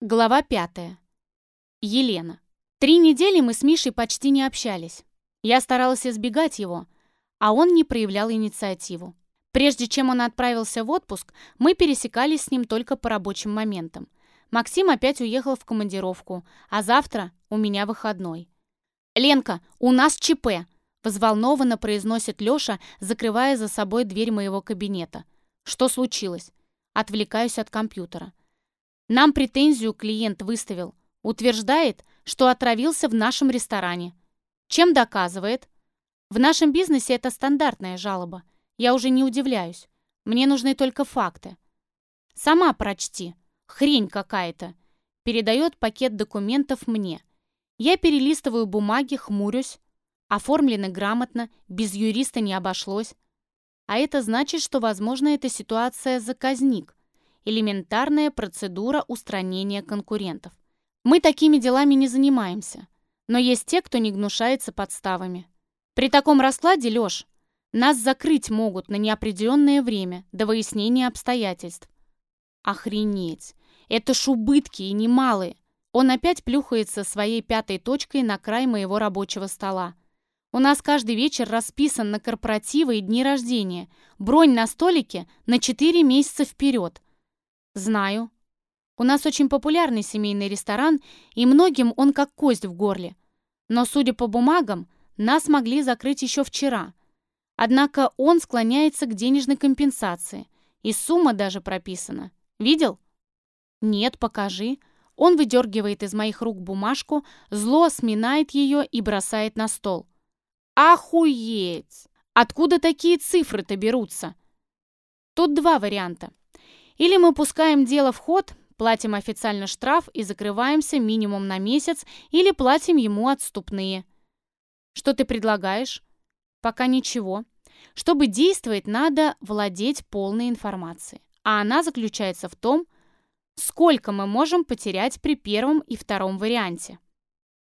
Глава пятая. Елена. Три недели мы с Мишей почти не общались. Я старалась избегать его, а он не проявлял инициативу. Прежде чем он отправился в отпуск, мы пересекались с ним только по рабочим моментам. Максим опять уехал в командировку, а завтра у меня выходной. «Ленка, у нас ЧП!» – взволнованно произносит Леша, закрывая за собой дверь моего кабинета. «Что случилось?» Отвлекаюсь от компьютера. Нам претензию клиент выставил. Утверждает, что отравился в нашем ресторане. Чем доказывает? В нашем бизнесе это стандартная жалоба. Я уже не удивляюсь. Мне нужны только факты. Сама прочти. Хрень какая-то. Передает пакет документов мне. Я перелистываю бумаги, хмурюсь. Оформлены грамотно, без юриста не обошлось. А это значит, что, возможно, эта ситуация заказник элементарная процедура устранения конкурентов. Мы такими делами не занимаемся, но есть те, кто не гнушается подставами. При таком раскладе, Лёш, нас закрыть могут на неопределенное время до выяснения обстоятельств. Охренеть! Это ж убытки и немалые. Он опять плюхается своей пятой точкой на край моего рабочего стола. У нас каждый вечер расписан на корпоративы и дни рождения. Бронь на столике на 4 месяца вперед. «Знаю. У нас очень популярный семейный ресторан, и многим он как кость в горле. Но, судя по бумагам, нас могли закрыть еще вчера. Однако он склоняется к денежной компенсации, и сумма даже прописана. Видел?» «Нет, покажи». Он выдергивает из моих рук бумажку, зло сминает ее и бросает на стол. «Охуеть! Откуда такие цифры-то берутся?» Тут два варианта. Или мы пускаем дело в ход, платим официально штраф и закрываемся минимум на месяц, или платим ему отступные. Что ты предлагаешь? Пока ничего. Чтобы действовать, надо владеть полной информацией. А она заключается в том, сколько мы можем потерять при первом и втором варианте.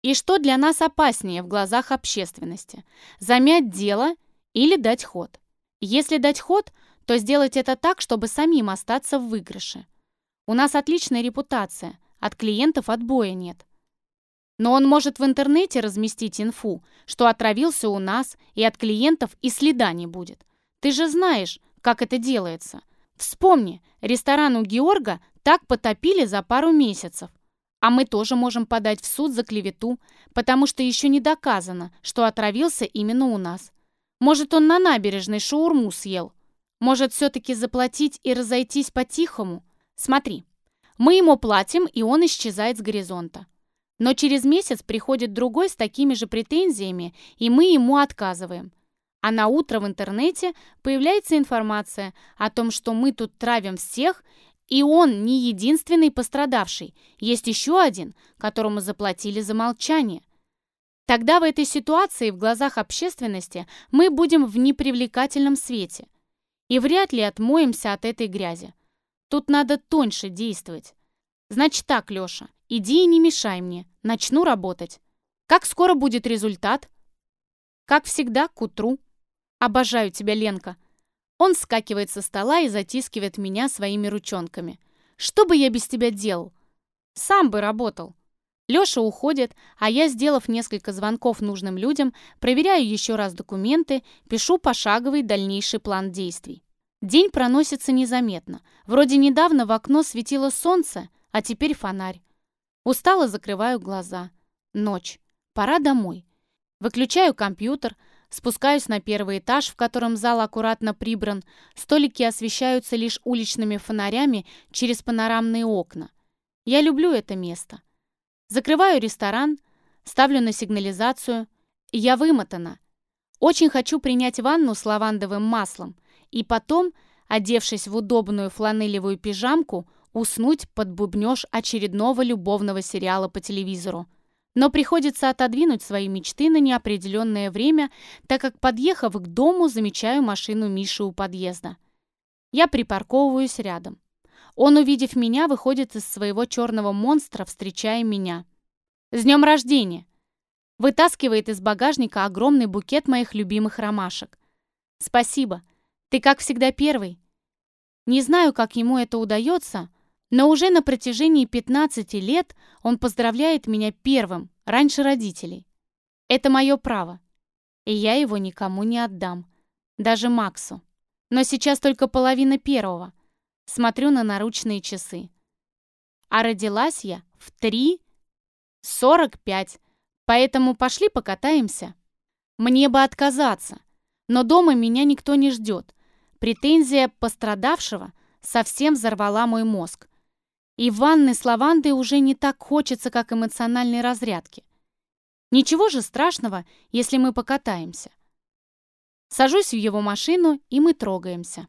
И что для нас опаснее в глазах общественности – замять дело или дать ход. Если дать ход, то сделать это так, чтобы самим остаться в выигрыше. У нас отличная репутация, от клиентов отбоя нет. Но он может в интернете разместить инфу, что отравился у нас, и от клиентов и следа не будет. Ты же знаешь, как это делается. Вспомни, ресторан у Георга так потопили за пару месяцев. А мы тоже можем подать в суд за клевету, потому что еще не доказано, что отравился именно у нас. Может, он на набережной шаурму съел, может, все-таки заплатить и разойтись по-тихому? Смотри, мы ему платим, и он исчезает с горизонта. Но через месяц приходит другой с такими же претензиями, и мы ему отказываем. А на утро в интернете появляется информация о том, что мы тут травим всех, и он не единственный пострадавший. Есть еще один, которому заплатили за молчание. Тогда в этой ситуации в глазах общественности мы будем в непривлекательном свете и вряд ли отмоемся от этой грязи. Тут надо тоньше действовать. Значит так, Леша, иди и не мешай мне. Начну работать. Как скоро будет результат? Как всегда, к утру. Обожаю тебя, Ленка. Он скакивает со стола и затискивает меня своими ручонками. Что бы я без тебя делал? Сам бы работал. Лёша уходит, а я, сделав несколько звонков нужным людям, проверяю еще раз документы, пишу пошаговый дальнейший план действий. День проносится незаметно. Вроде недавно в окно светило солнце, а теперь фонарь. Устало закрываю глаза. Ночь. Пора домой. Выключаю компьютер, спускаюсь на первый этаж, в котором зал аккуратно прибран. Столики освещаются лишь уличными фонарями через панорамные окна. Я люблю это место. Закрываю ресторан, ставлю на сигнализацию. Я вымотана. Очень хочу принять ванну с лавандовым маслом и потом, одевшись в удобную фланелевую пижамку, уснуть под бубнёж очередного любовного сериала по телевизору. Но приходится отодвинуть свои мечты на неопределенное время, так как, подъехав к дому, замечаю машину Миши у подъезда. Я припарковываюсь рядом. Он, увидев меня, выходит из своего черного монстра, встречая меня. «С днем рождения!» Вытаскивает из багажника огромный букет моих любимых ромашек. «Спасибо. Ты, как всегда, первый». Не знаю, как ему это удается, Но уже на протяжении 15 лет он поздравляет меня первым, раньше родителей. Это мое право, и я его никому не отдам, даже Максу. Но сейчас только половина первого. Смотрю на наручные часы. А родилась я в 3.45, поэтому пошли покатаемся. Мне бы отказаться, но дома меня никто не ждет. Претензия пострадавшего совсем взорвала мой мозг. И ванны с лавандой уже не так хочется, как эмоциональной разрядки. Ничего же страшного, если мы покатаемся. Сажусь в его машину, и мы трогаемся.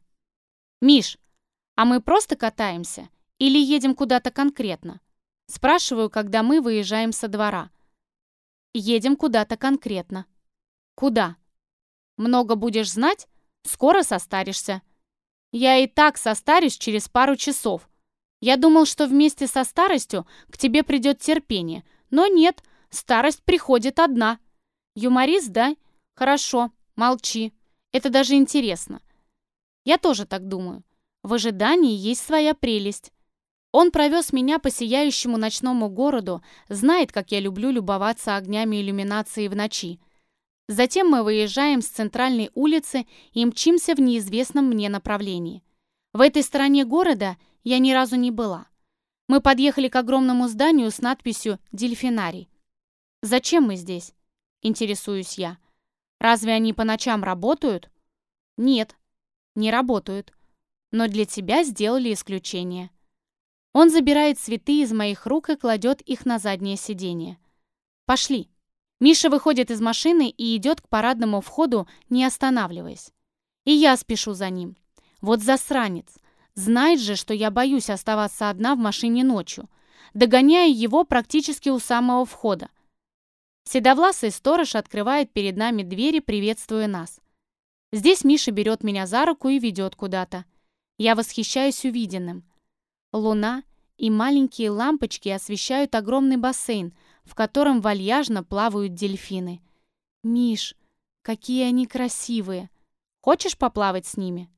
«Миш, а мы просто катаемся или едем куда-то конкретно?» Спрашиваю, когда мы выезжаем со двора. «Едем куда-то конкретно». «Куда?» «Много будешь знать? Скоро состаришься». «Я и так состарюсь через пару часов», я думал, что вместе со старостью к тебе придет терпение. Но нет, старость приходит одна. Юморист, да? Хорошо, молчи. Это даже интересно. Я тоже так думаю. В ожидании есть своя прелесть. Он провез меня по сияющему ночному городу, знает, как я люблю любоваться огнями иллюминации в ночи. Затем мы выезжаем с центральной улицы и мчимся в неизвестном мне направлении. В этой стороне города я ни разу не была. Мы подъехали к огромному зданию с надписью «Дельфинарий». «Зачем мы здесь?» — интересуюсь я. «Разве они по ночам работают?» «Нет, не работают. Но для тебя сделали исключение». Он забирает цветы из моих рук и кладет их на заднее сиденье. «Пошли». Миша выходит из машины и идет к парадному входу, не останавливаясь. И я спешу за ним. Вот засранец. Знает же, что я боюсь оставаться одна в машине ночью. Догоняю его практически у самого входа. Седовласый сторож открывает перед нами двери, приветствуя нас. Здесь Миша берет меня за руку и ведет куда-то. Я восхищаюсь увиденным. Луна и маленькие лампочки освещают огромный бассейн, в котором вальяжно плавают дельфины. «Миш, какие они красивые! Хочешь поплавать с ними?»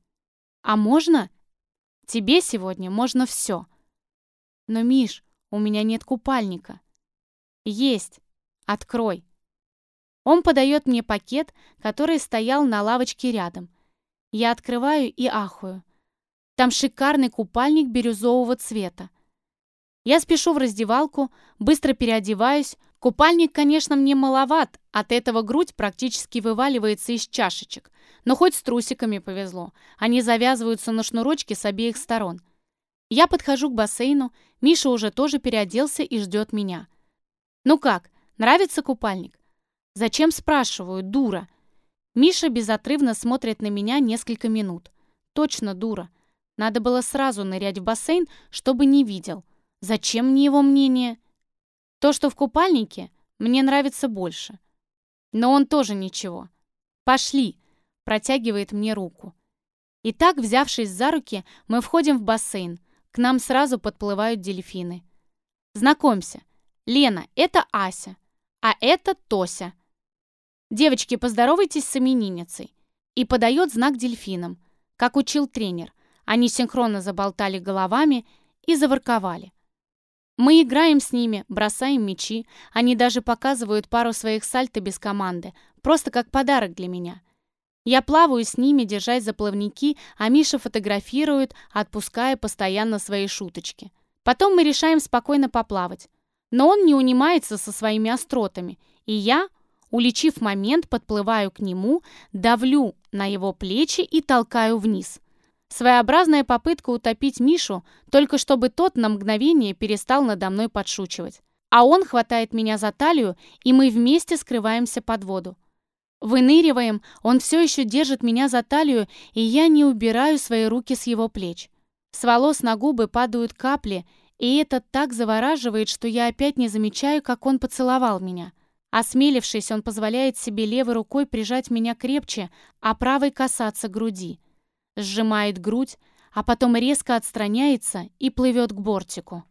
«А можно?» Тебе сегодня можно все. Но, Миш, у меня нет купальника. Есть. Открой. Он подает мне пакет, который стоял на лавочке рядом. Я открываю и ахую. Там шикарный купальник бирюзового цвета. Я спешу в раздевалку, быстро переодеваюсь. Купальник, конечно, мне маловат, от этого грудь практически вываливается из чашечек. Но хоть с трусиками повезло. Они завязываются на шнурочке с обеих сторон. Я подхожу к бассейну, Миша уже тоже переоделся и ждет меня. «Ну как, нравится купальник?» «Зачем спрашиваю, дура?» Миша безотрывно смотрит на меня несколько минут. «Точно дура. Надо было сразу нырять в бассейн, чтобы не видел. Зачем мне его мнение?» «То, что в купальнике, мне нравится больше. Но он тоже ничего. Пошли!» протягивает мне руку. И так, взявшись за руки, мы входим в бассейн. К нам сразу подплывают дельфины. Знакомься. Лена, это Ася. А это Тося. Девочки, поздоровайтесь с именинницей. И подает знак дельфинам, как учил тренер. Они синхронно заболтали головами и заворковали. Мы играем с ними, бросаем мячи. Они даже показывают пару своих сальто без команды, просто как подарок для меня. Я плаваю с ними, держась за плавники, а Миша фотографирует, отпуская постоянно свои шуточки. Потом мы решаем спокойно поплавать. Но он не унимается со своими остротами, и я, уличив момент, подплываю к нему, давлю на его плечи и толкаю вниз. Своеобразная попытка утопить Мишу, только чтобы тот на мгновение перестал надо мной подшучивать. А он хватает меня за талию, и мы вместе скрываемся под воду. Выныриваем, он все еще держит меня за талию, и я не убираю свои руки с его плеч. С волос на губы падают капли, и это так завораживает, что я опять не замечаю, как он поцеловал меня. Осмелившись, он позволяет себе левой рукой прижать меня крепче, а правой касаться груди. Сжимает грудь, а потом резко отстраняется и плывет к бортику.